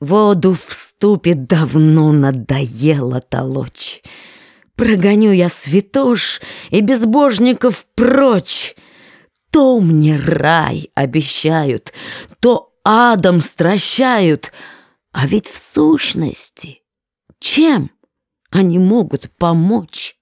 Воду в ступе давно надоело толочь. Прогоню я святош и безбожников прочь. То мне рай обещают, то адом стращают, а ведь в сущности чем они могут помочь?